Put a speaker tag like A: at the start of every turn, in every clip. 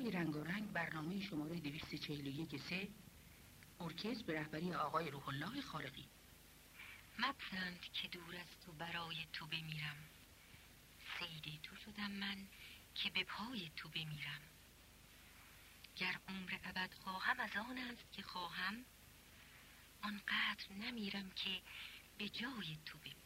A: های رنگ و رنگ برنامه شماره 241 سه ارکستر به رهبری آقای روح الله خارقی.
B: مپسند که دور از تو برای تو بمیرم. سید تو شدم من که به پای تو بمیرم. گر عمر ابد خواهم از آن است که خواهم آنقدر نمیرم که به جای تو بمیرم.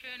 C: Schön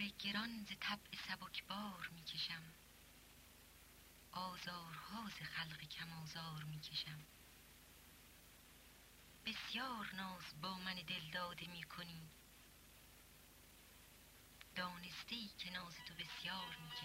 B: بار گران ز طبع سبکبار می‌کشم. آزارها ز خلق کم آزار می‌کشم. بسیار ناز با من دلداده می‌کنی. دانسته ای که ناز تو بسیار می‌کشم.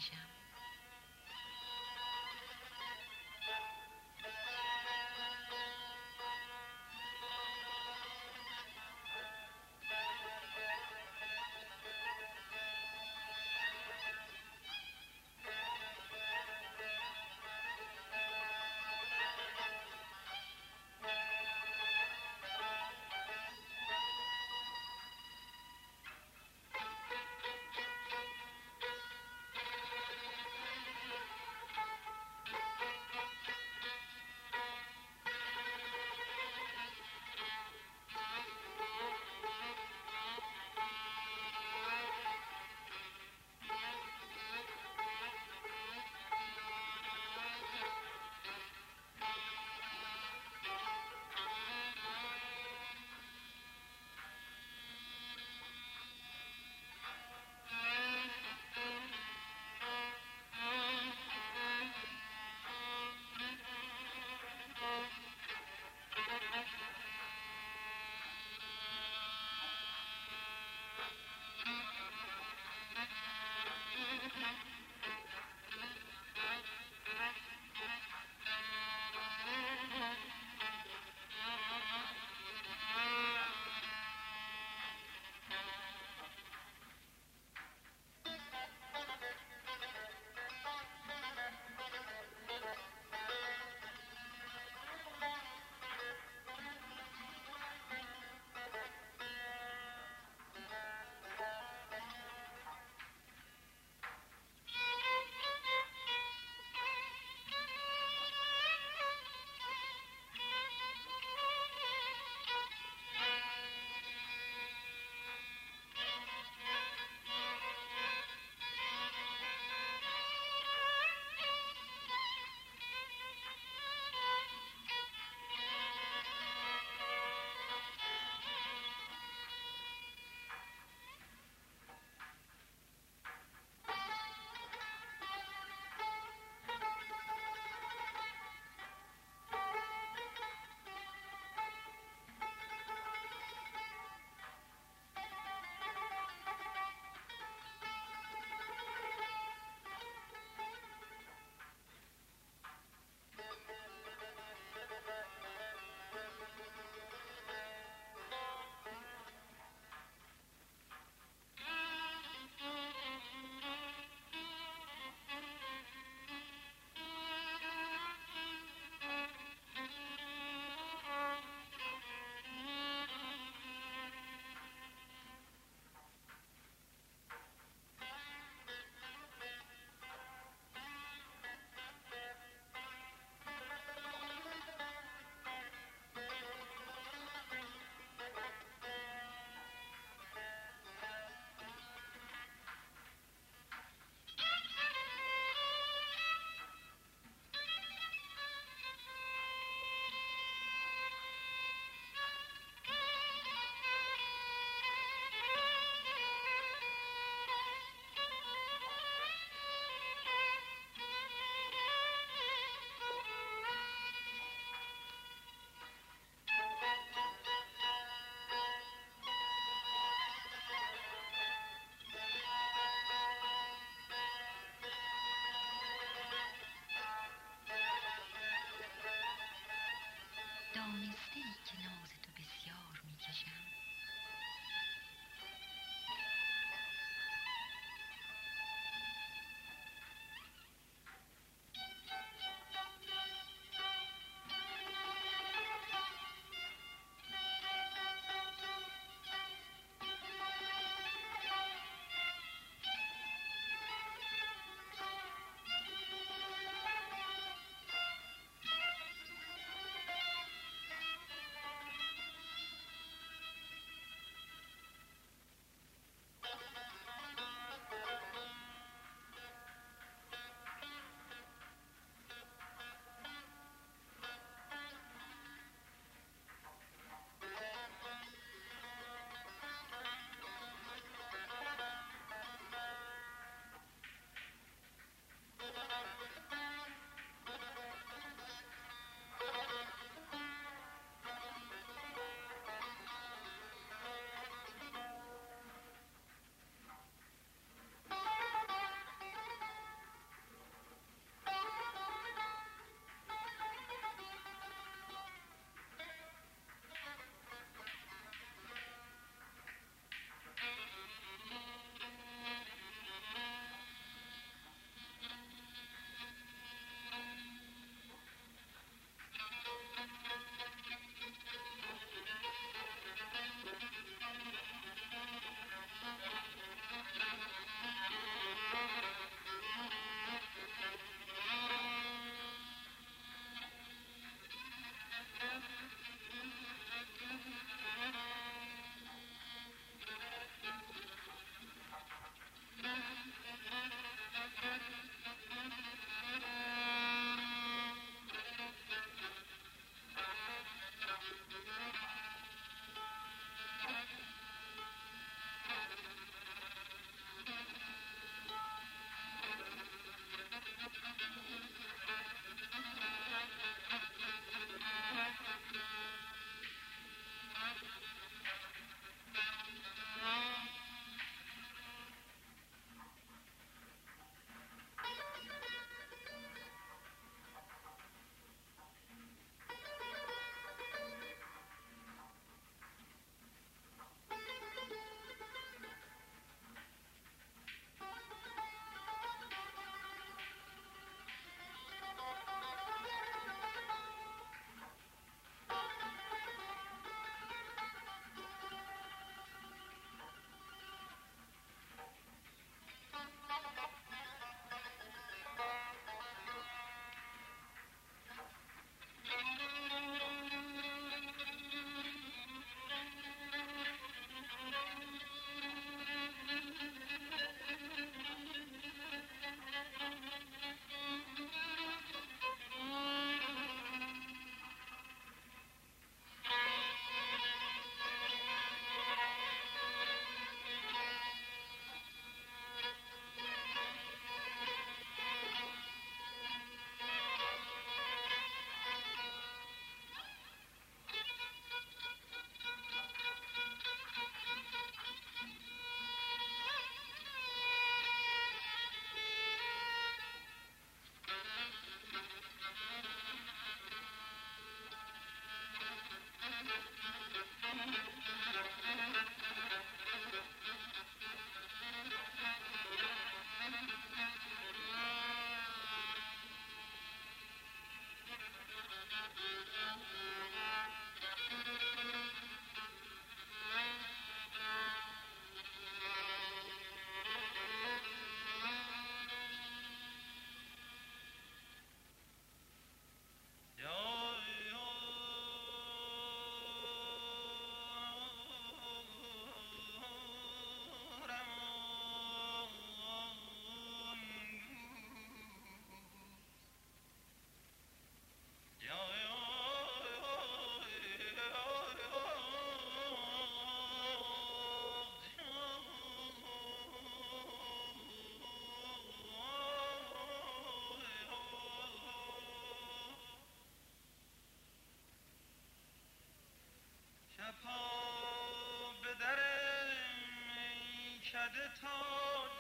D: کده تا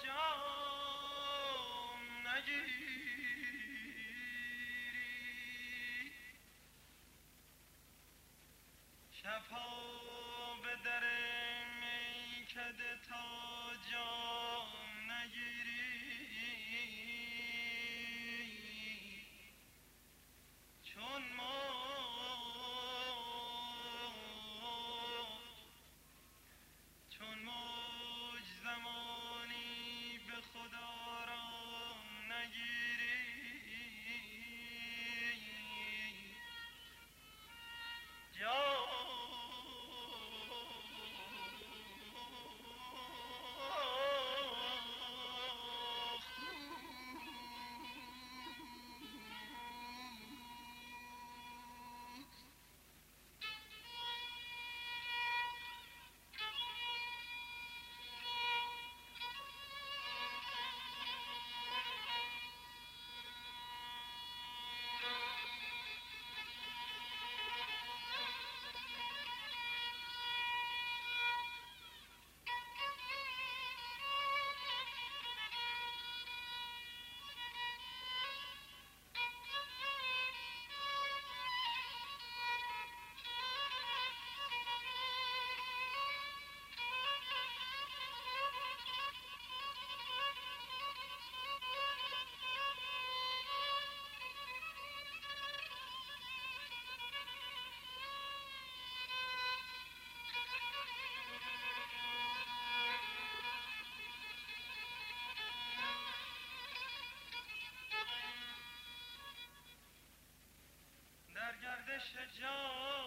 D: جام نگیری. شفا به در میکده تا جام گردش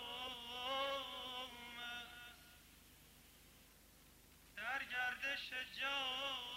D: در گردش جام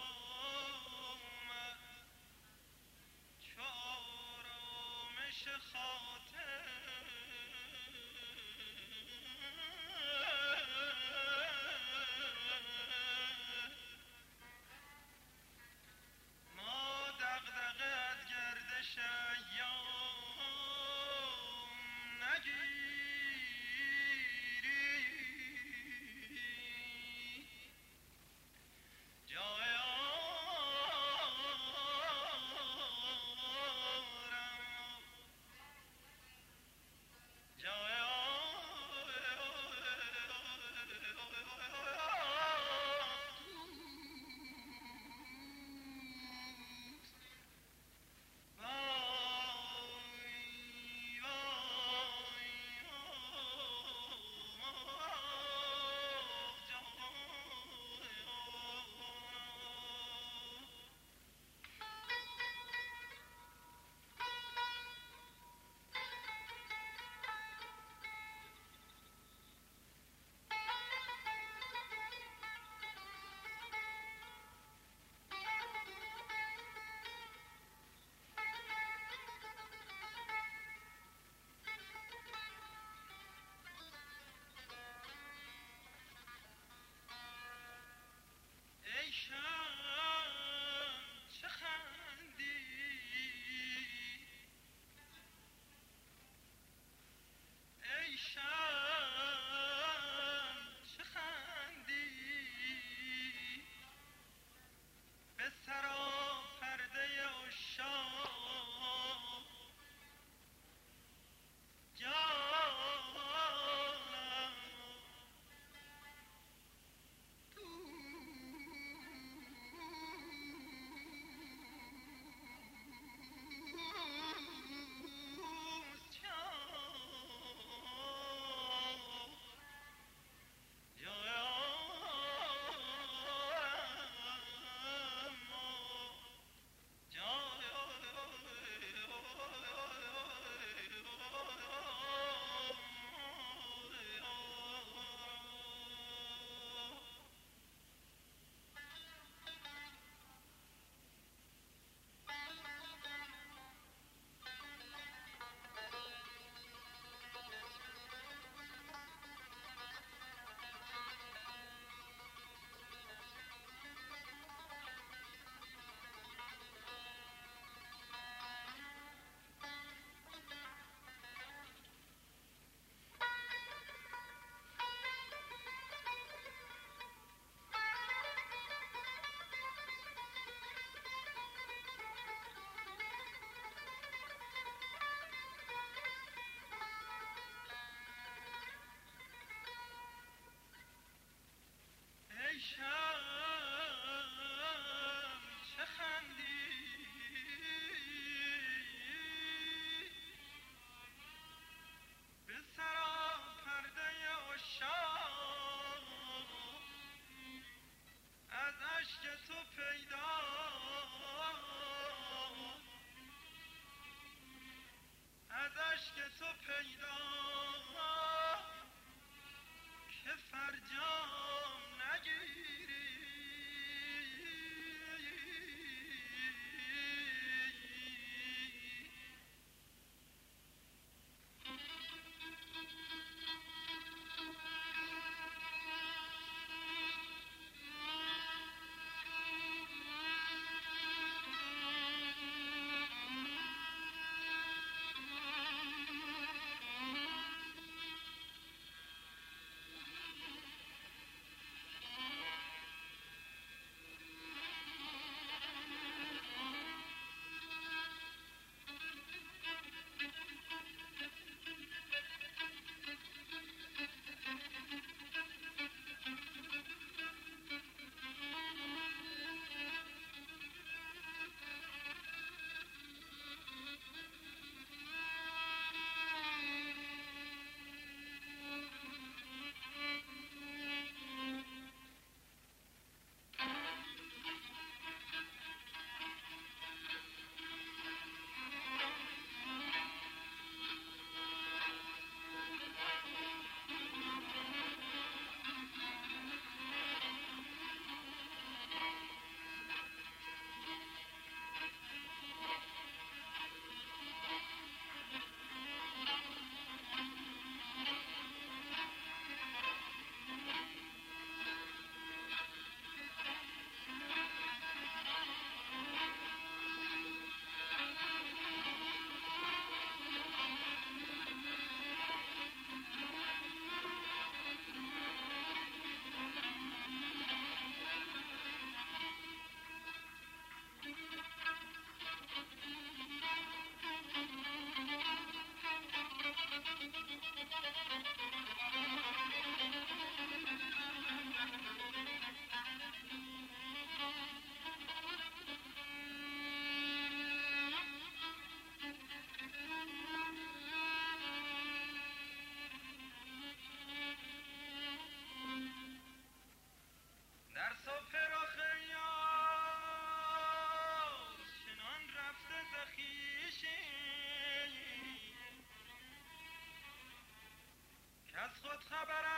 D: Sabara!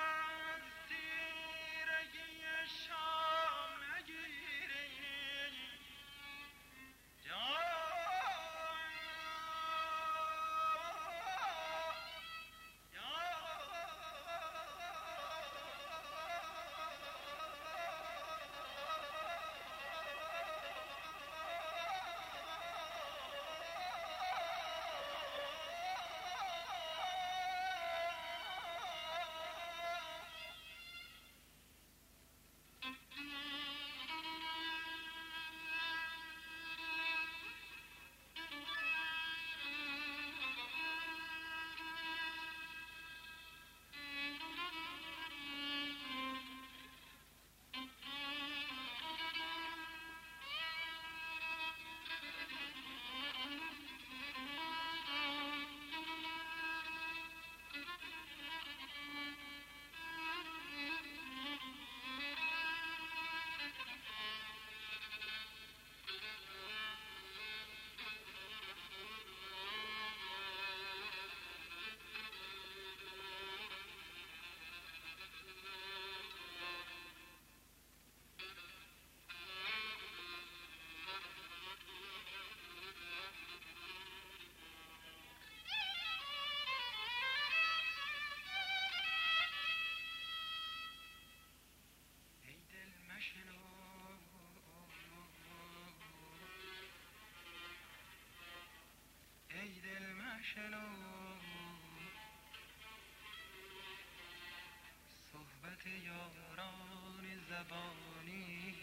D: شنو صحبت یاران زبانی.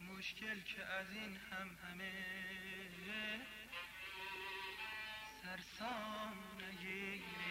D: مشکل که از این هم همه سرسام نگیره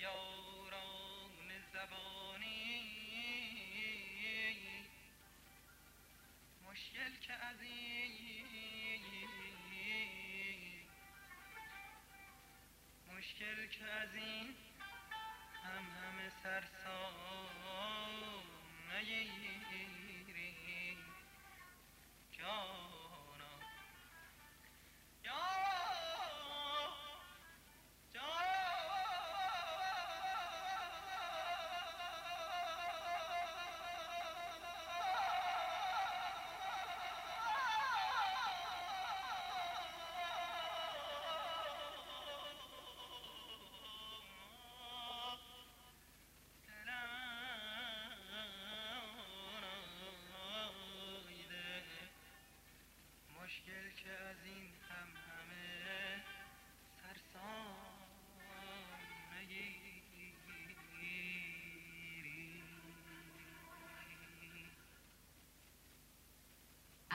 D: یاران زبانی مشکل که از مشکل که از این هم همه سرسام نگیری جانا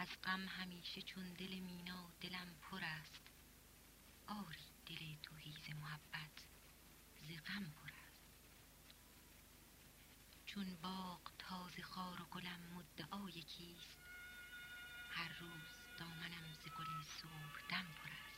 B: از غم همیشه چون دل مینا دلم پر است. آری دل تو هیز محبت ز غم پر است. چون باغ تازه خار و گلم مدعای کیست هر روز دامنم ز گل صبحدم پر است.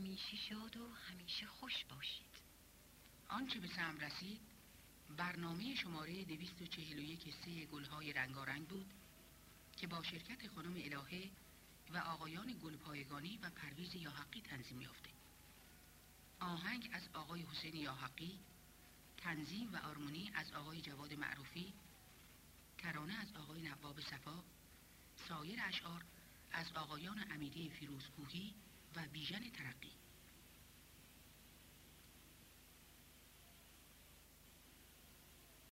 B: همیشه شاد و همیشه خوش باشید.
A: آنچه به سم رسید برنامه شماره 241 سه گلهای رنگارنگ بود که با شرکت خانم الهه و آقایان گلپایگانی و پرویز یاحقی تنظیم یافته. آهنگ از آقای حسین یاحقی تنظیم و آرمونی از آقای جواد معروفی ترانه از آقای نواب صفا سایر اشعار از آقایان امیری فیروزکوهی و بیژن ترقی.